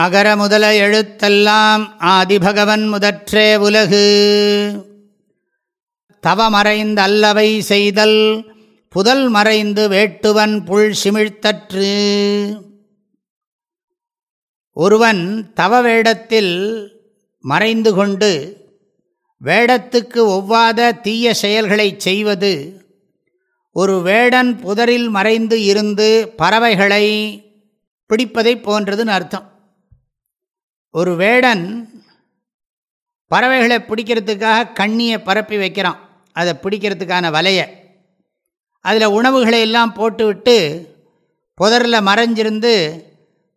அகர முதல எழுத்தெல்லாம் ஆதிபகவன் முதற்றே உலகு. தவமறைந்த அல்லவை செய்தல் புதல் மறைந்து வேட்டுவன் புல் சிமிழ்த்தற்று. ஒருவன் தவ வேடத்தில் மறைந்து கொண்டு வேடத்துக்கு ஒவ்வாத தீய செயல்களை செய்வது ஒரு வேடன் புதரில் மறைந்து இருந்து பறவைகளை பிடிப்பதை போன்றதுன்னு அர்த்தம். ஒரு வேடன் பறவைகளை பிடிக்கிறதுக்காக கண்ணியை பரப்பி வைக்கிறான். அதை பிடிக்கிறதுக்கான வலையை. அதில் உணவுகளை எல்லாம் போட்டுவிட்டு புதரில் மறைஞ்சிருந்து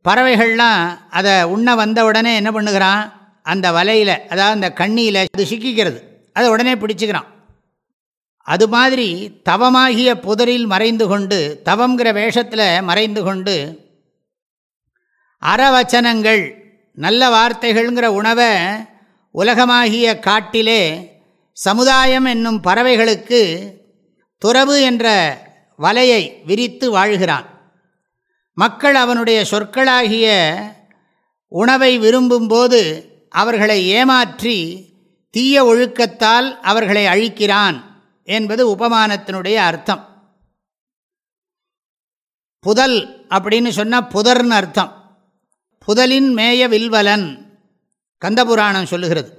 பறவைகள்லாம் அதை உண்ண வந்த உடனே என்ன பண்ணுகிறான்? அந்த வலையில் அதாவது அந்த கண்ணியில் அது சிக்கிக்கிறது. அதை உடனே பிடிச்சிக்கிறான். அது மாதிரி தவமாகிய புதரில் மறைந்து கொண்டு தவங்கிற வேஷத்தில் மறைந்து கொண்டு அறவச்சனங்கள் நல்ல வார்த்தைகள்ங்கிற உணவை உலகமாகிய காட்டிலே சமுதாயம் என்னும் பறவைகளுக்கு துறவு என்ற வலையை விரித்து வாழ்கிறான். மக்கள் அவனுடைய சொற்களாகிய உணவை விரும்பும்போது அவர்களை ஏமாற்றி தீய ஒழுக்கத்தால் அவர்களை அழிக்கிறான் என்பது உபமானத்தினுடைய அர்த்தம். புதல் அப்படின்னு சொன்னால் புதர்னு அர்த்தம். புதலின் மேய வில்வலன் கந்தபுராணம் சொல்லுகிறது.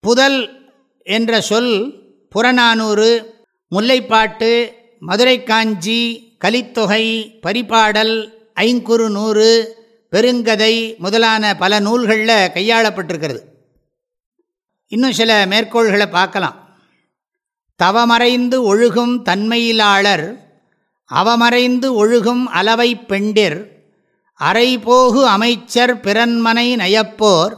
புதல் என்ற சொல் புறநானூறு முல்லைப்பாட்டு மதுரை காஞ்சி கலித்தொகை பரிபாடல் ஐங்குறு நூறு பெருங்கதை முதலான பல நூல்களில் கையாளப்பட்டிருக்கிறது. இன்னும் சில மேற்கோள்களை பார்க்கலாம். தவமறைந்து ஒழுகும் தன்மையிலாளர் அவமறைந்து ஒழுகும் அளவை பெண்டிர் அரைபோகு அமைச்சர் பிறன்மனை நயப்போர்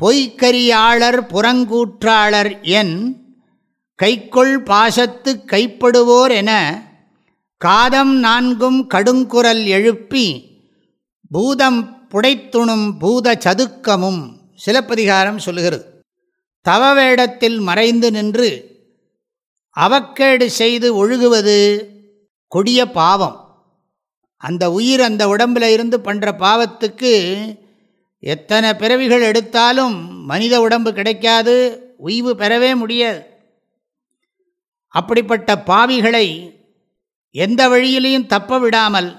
பொய்க்கரியாளர் புறங்கூற்றாளர் என் கைக்கொள் பாசத்து கைப்படுவோர் என காதம் நான்கும் கடுங்குரல் எழுப்பி பூதம் புடைத்துணும் பூத சதுக்கமும் சிலப்பதிகாரம் சொல்லுகிறது. தவவேடத்தில் மறைந்து நின்று அவக்கேடு செய்து ஒழுகுவது கொடிய பாவம். அந்த உயிர் அந்த உடம்பில் இருந்து பண்ணுற பாவத்துக்கு எத்தனை பிறவிகள் எடுத்தாலும் மனித உடம்பு கிடைக்காது உய்வு பெறவே முடியாது. அப்படிப்பட்ட பாவிகளை எந்த வழியிலையும் தப்ப விடாமல்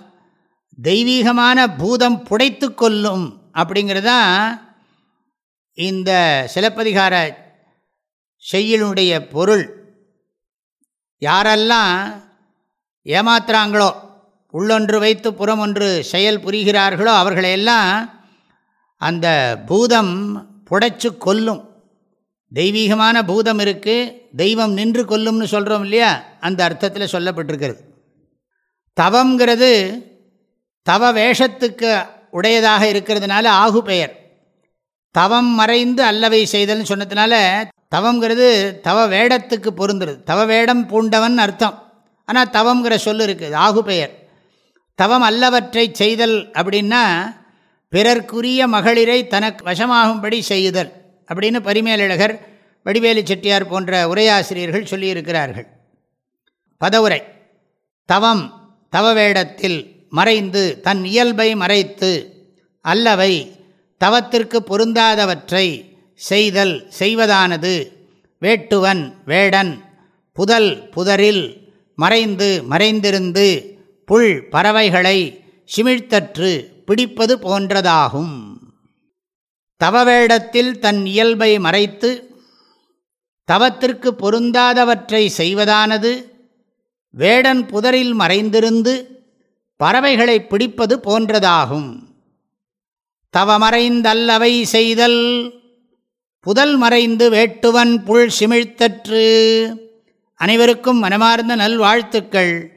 தெய்வீகமான பூதம் புடைத்து கொல்லும் அப்படிங்கிறதான் இந்த சிலப்பதிகார செய்யலுடைய பொருள். யாரெல்லாம் ஏமாத்துறாங்களோ உள்ளொன்று வைத்து புறம் ஒன்று செயல் புரிகிறார்களோ அவர்களையெல்லாம் அந்த பூதம் புடைச்சு கொல்லும். தெய்வீகமான பூதம் இருக்குது தெய்வம் நின்று கொல்லும்னு சொல்கிறோம் இல்லையா? அந்த அர்த்தத்தில் சொல்லப்பட்டிருக்கிறது. தவங்கிறது தவ வேஷத்துக்கு உடையதாக இருக்கிறதுனால ஆகு பெயர். தவம் மறைந்து அல்லவை செய்தல்னு சொன்னதுனால தவங்கிறது தவ வேடத்துக்கு பொருந்துருது தவ வேடம் பூண்டவன் அர்த்தம். ஆனால் தவங்கிற சொல்லு இருக்குது ஆகு பெயர். தவம் அல்லவற்றை செய்தல் அப்படின்னா பிறர்க்குரிய மகளிரை தனக்கு வசமாகும்படி செய்யுதல் அப்படின்னு பரிமேலழகர் வடிவேலு செட்டியார் போன்ற உரையாசிரியர்கள் சொல்லியிருக்கிறார்கள். பதவுரை. தவம் தவ வேடத்தில் மறைந்து தன் இயல்பை மறைத்து அல்லவை தவத்திற்கு பொருந்தாதவற்றை செய்தல் செய்வதானது. வேட்டுவன் வேடன் புதல் புதரில் மறைந்து மறைந்திருந்து புல் பறவைகளை சிமிழ்த்தற்று பிடிப்பது போன்றதாகும். தவவேடத்தில் தன் இயல்பை மறைத்து தவத்திற்கு பொருந்தாதவற்றை செய்வதானது? வேடன் புதரில் மறைந்திருந்து பறவைகளை பிடிப்பது போன்றதாகும். தவமறைந்தல்லவை செய்தல் புதல் மறைந்து வேட்டுவன் புல் சிமிழ்த்தற்று. அனைவருக்கும் மனமார்ந்த நல்வாழ்த்துக்கள்.